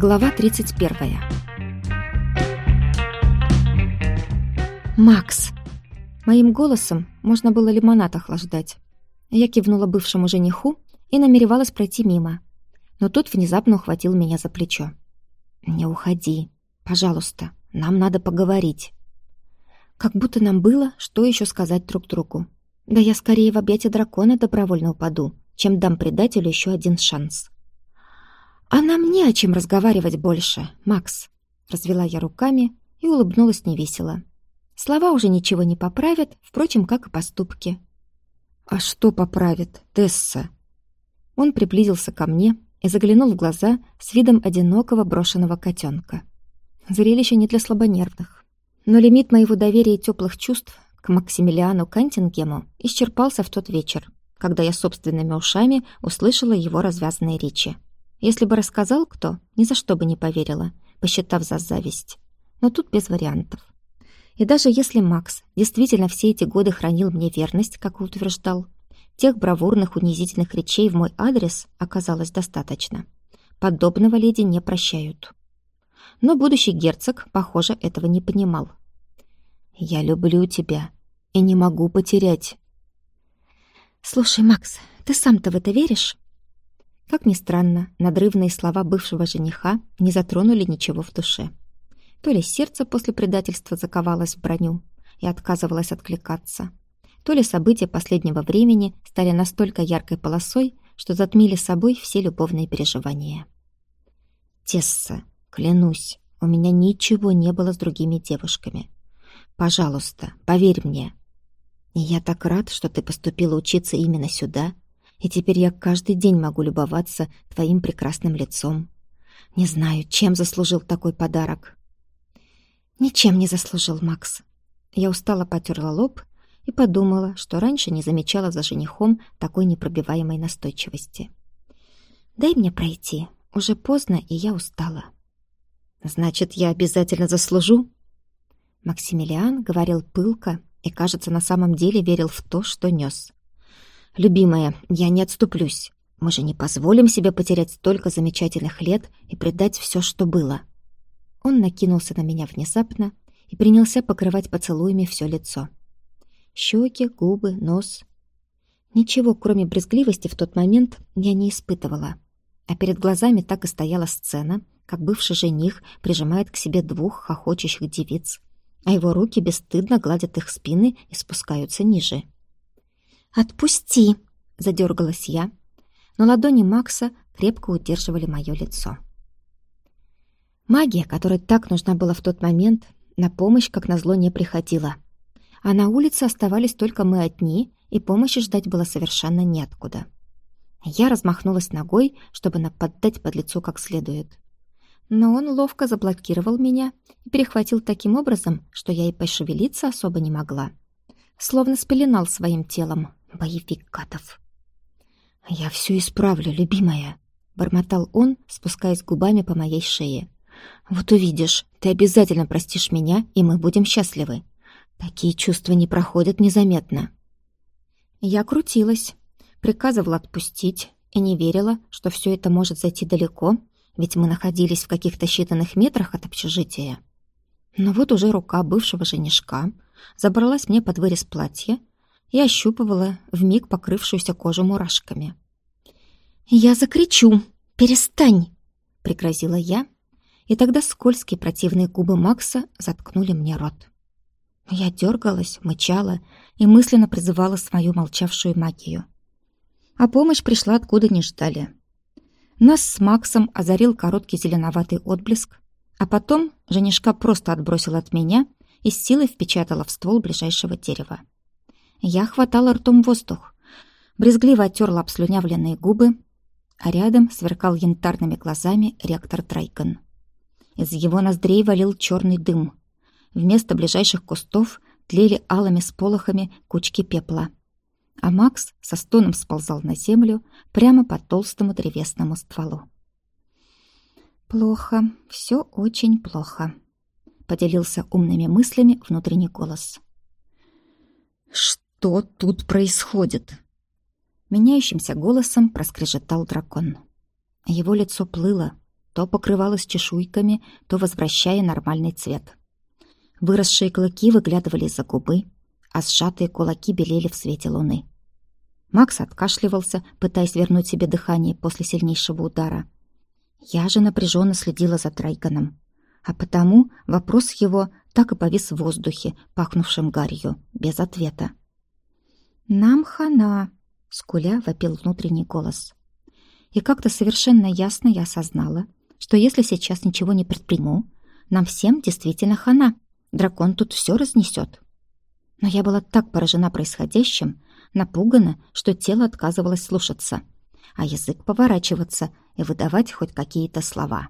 Глава 31. «Макс!» Моим голосом можно было лимонад охлаждать. Я кивнула бывшему жениху и намеревалась пройти мимо. Но тот внезапно ухватил меня за плечо. «Не уходи. Пожалуйста, нам надо поговорить». Как будто нам было, что еще сказать друг другу. Да я скорее в объятия дракона добровольно упаду, чем дам предателю еще один шанс. «А нам не о чем разговаривать больше, Макс», — развела я руками и улыбнулась невесело. Слова уже ничего не поправят, впрочем, как и поступки. «А что поправит, Тесса?» Он приблизился ко мне и заглянул в глаза с видом одинокого брошенного котенка. Зрелище не для слабонервных. Но лимит моего доверия и теплых чувств к Максимилиану Кантингему исчерпался в тот вечер, когда я собственными ушами услышала его развязанные речи. Если бы рассказал кто, ни за что бы не поверила, посчитав за зависть. Но тут без вариантов. И даже если Макс действительно все эти годы хранил мне верность, как утверждал, тех бравурных унизительных речей в мой адрес оказалось достаточно. Подобного леди не прощают. Но будущий герцог, похоже, этого не понимал. «Я люблю тебя и не могу потерять». «Слушай, Макс, ты сам-то в это веришь?» Как ни странно, надрывные слова бывшего жениха не затронули ничего в душе. То ли сердце после предательства заковалось в броню и отказывалось откликаться, то ли события последнего времени стали настолько яркой полосой, что затмили собой все любовные переживания. «Тесса, клянусь, у меня ничего не было с другими девушками. Пожалуйста, поверь мне. И я так рад, что ты поступила учиться именно сюда и теперь я каждый день могу любоваться твоим прекрасным лицом. Не знаю, чем заслужил такой подарок». «Ничем не заслужил, Макс». Я устало потерла лоб и подумала, что раньше не замечала за женихом такой непробиваемой настойчивости. «Дай мне пройти. Уже поздно, и я устала». «Значит, я обязательно заслужу?» Максимилиан говорил пылко и, кажется, на самом деле верил в то, что нес. «Любимая, я не отступлюсь. Мы же не позволим себе потерять столько замечательных лет и предать все, что было». Он накинулся на меня внезапно и принялся покрывать поцелуями все лицо. Щеки, губы, нос. Ничего, кроме брезгливости, в тот момент я не испытывала. А перед глазами так и стояла сцена, как бывший жених прижимает к себе двух хохочущих девиц, а его руки бесстыдно гладят их спины и спускаются ниже. «Отпусти!» — задергалась я, но ладони Макса крепко удерживали мое лицо. Магия, которая так нужна была в тот момент, на помощь, как назло, не приходила. А на улице оставались только мы одни, и помощи ждать было совершенно неоткуда. Я размахнулась ногой, чтобы наподдать под лицо как следует. Но он ловко заблокировал меня и перехватил таким образом, что я и пошевелиться особо не могла. Словно спеленал своим телом, Боевик Катов. «Я все исправлю, любимая», — бормотал он, спускаясь губами по моей шее. «Вот увидишь, ты обязательно простишь меня, и мы будем счастливы. Такие чувства не проходят незаметно». Я крутилась, приказывала отпустить и не верила, что все это может зайти далеко, ведь мы находились в каких-то считанных метрах от общежития. Но вот уже рука бывшего женишка забралась мне под вырез платья и ощупывала вмиг покрывшуюся кожу мурашками. «Я закричу! Перестань!» — пригрозила я, и тогда скользкие противные губы Макса заткнули мне рот. Я дергалась, мычала и мысленно призывала свою молчавшую магию. А помощь пришла откуда не ждали. Нас с Максом озарил короткий зеленоватый отблеск, а потом женишка просто отбросил от меня и с силой впечатала в ствол ближайшего дерева. Я хватала ртом воздух, брезгливо оттерла обслюнявленные губы, а рядом сверкал янтарными глазами ректор Трайкон. Из его ноздрей валил черный дым. Вместо ближайших кустов тлели алыми сполохами кучки пепла. А Макс со стоном сползал на землю прямо по толстому древесному стволу. «Плохо, все очень плохо», — поделился умными мыслями внутренний голос. «Что?» Что тут происходит?» Меняющимся голосом проскрежетал дракон. Его лицо плыло, то покрывалась чешуйками, то возвращая нормальный цвет. Выросшие клыки выглядывали из-за губы, а сжатые кулаки белели в свете луны. Макс откашливался, пытаясь вернуть себе дыхание после сильнейшего удара. Я же напряженно следила за Драйганом. А потому вопрос его так и повис в воздухе, пахнувшим гарью, без ответа. «Нам хана!» — скуля вопил внутренний голос. И как-то совершенно ясно я осознала, что если сейчас ничего не предприму, нам всем действительно хана. Дракон тут все разнесет. Но я была так поражена происходящим, напугана, что тело отказывалось слушаться, а язык поворачиваться и выдавать хоть какие-то слова.